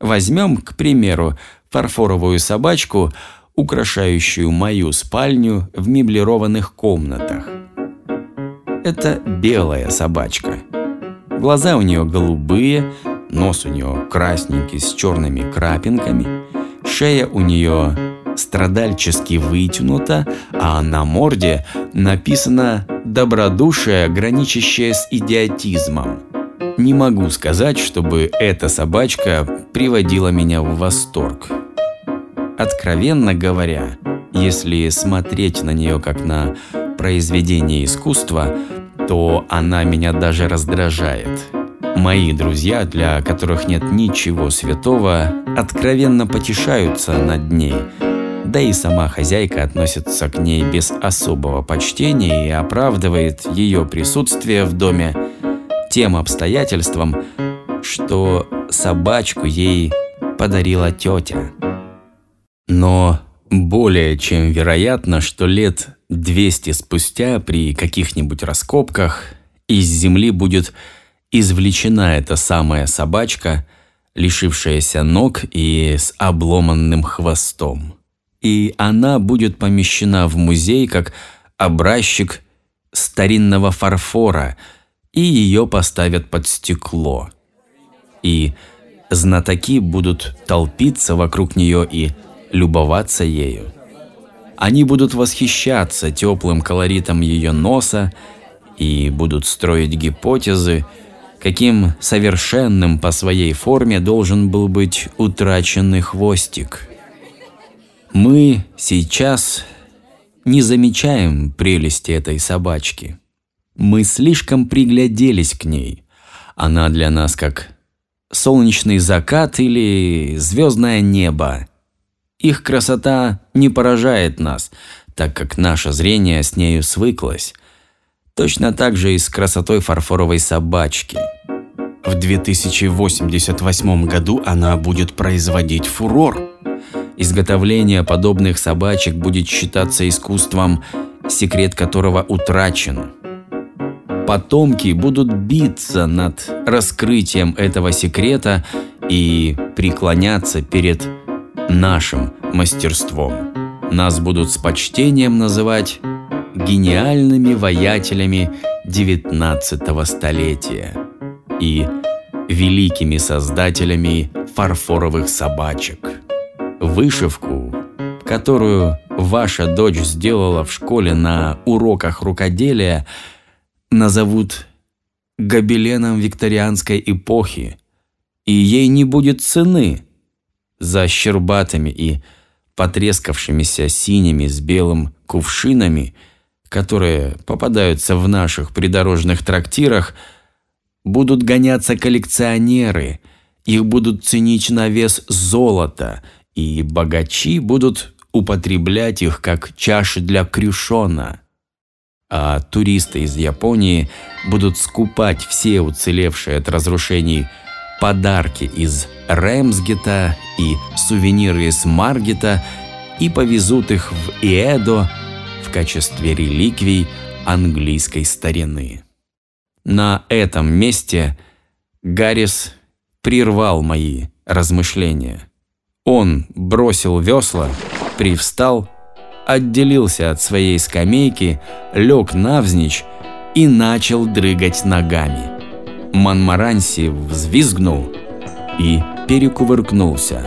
Возьмем, к примеру, фарфоровую собачку, украшающую мою спальню в меблированных комнатах. Это белая собачка. Глаза у нее голубые, нос у нее красненький с черными крапинками, шея у нее страдальчески вытянута, а на морде написано «добродушие, граничащее с идиотизмом». Не могу сказать, чтобы эта собачка приводила меня в восторг. Откровенно говоря, если смотреть на нее как на произведение искусства, то она меня даже раздражает. Мои друзья, для которых нет ничего святого, откровенно потешаются над ней – да и сама хозяйка относится к ней без особого почтения и оправдывает ее присутствие в доме тем обстоятельством, что собачку ей подарила тетя. Но более чем вероятно, что лет 200 спустя при каких-нибудь раскопках из земли будет извлечена эта самая собачка, лишившаяся ног и с обломанным хвостом и она будет помещена в музей как образчик старинного фарфора, и ее поставят под стекло. И знатоки будут толпиться вокруг нее и любоваться ею. Они будут восхищаться теплым колоритом ее носа и будут строить гипотезы, каким совершенным по своей форме должен был быть утраченный хвостик – мы сейчас не замечаем прелести этой собачки. Мы слишком пригляделись к ней. Она для нас как солнечный закат или звездное небо. Их красота не поражает нас, так как наше зрение с нею свыклось. Точно так же и с красотой фарфоровой собачки. В 2088 году она будет производить фурор. Изготовление подобных собачек будет считаться искусством, секрет которого утрачен. Потомки будут биться над раскрытием этого секрета и преклоняться перед нашим мастерством. Нас будут с почтением называть гениальными воятелями 19 столетия и великими создателями фарфоровых собачек вышивку, которую ваша дочь сделала в школе на уроках рукоделия, назовут гобеленом викторианской эпохи, и ей не будет цены за щербатыми и потрескавшимися синими с белым кувшинами, которые попадаются в наших придорожных трактирах, будут гоняться коллекционеры, их будут ценить на вес золота – и богачи будут употреблять их как чаши для крюшона. А туристы из Японии будут скупать все уцелевшие от разрушений подарки из Рэмсгета и сувениры из Маргета и повезут их в Иэдо в качестве реликвий английской старины. На этом месте Гаррис прервал мои размышления. Он бросил весла, привстал, отделился от своей скамейки, лег навзничь и начал дрыгать ногами. Манмаранси взвизгнул и перекувыркнулся,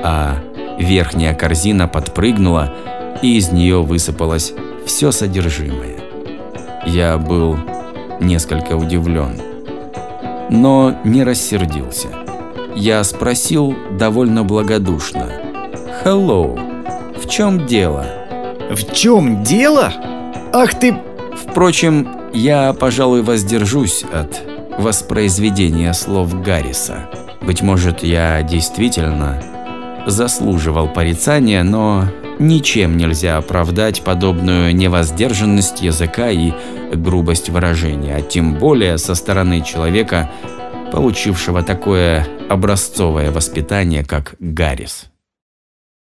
а верхняя корзина подпрыгнула, и из нее высыпалось все содержимое. Я был несколько удивлен, но не рассердился. Я спросил довольно благодушно. «Hello, в чем дело?» «В чем дело? Ах ты...» Впрочем, я, пожалуй, воздержусь от воспроизведения слов Гарриса. Быть может, я действительно заслуживал порицания, но ничем нельзя оправдать подобную невоздержанность языка и грубость выражения, а тем более со стороны человека, получившего такое образцовое воспитание, как Гаррис.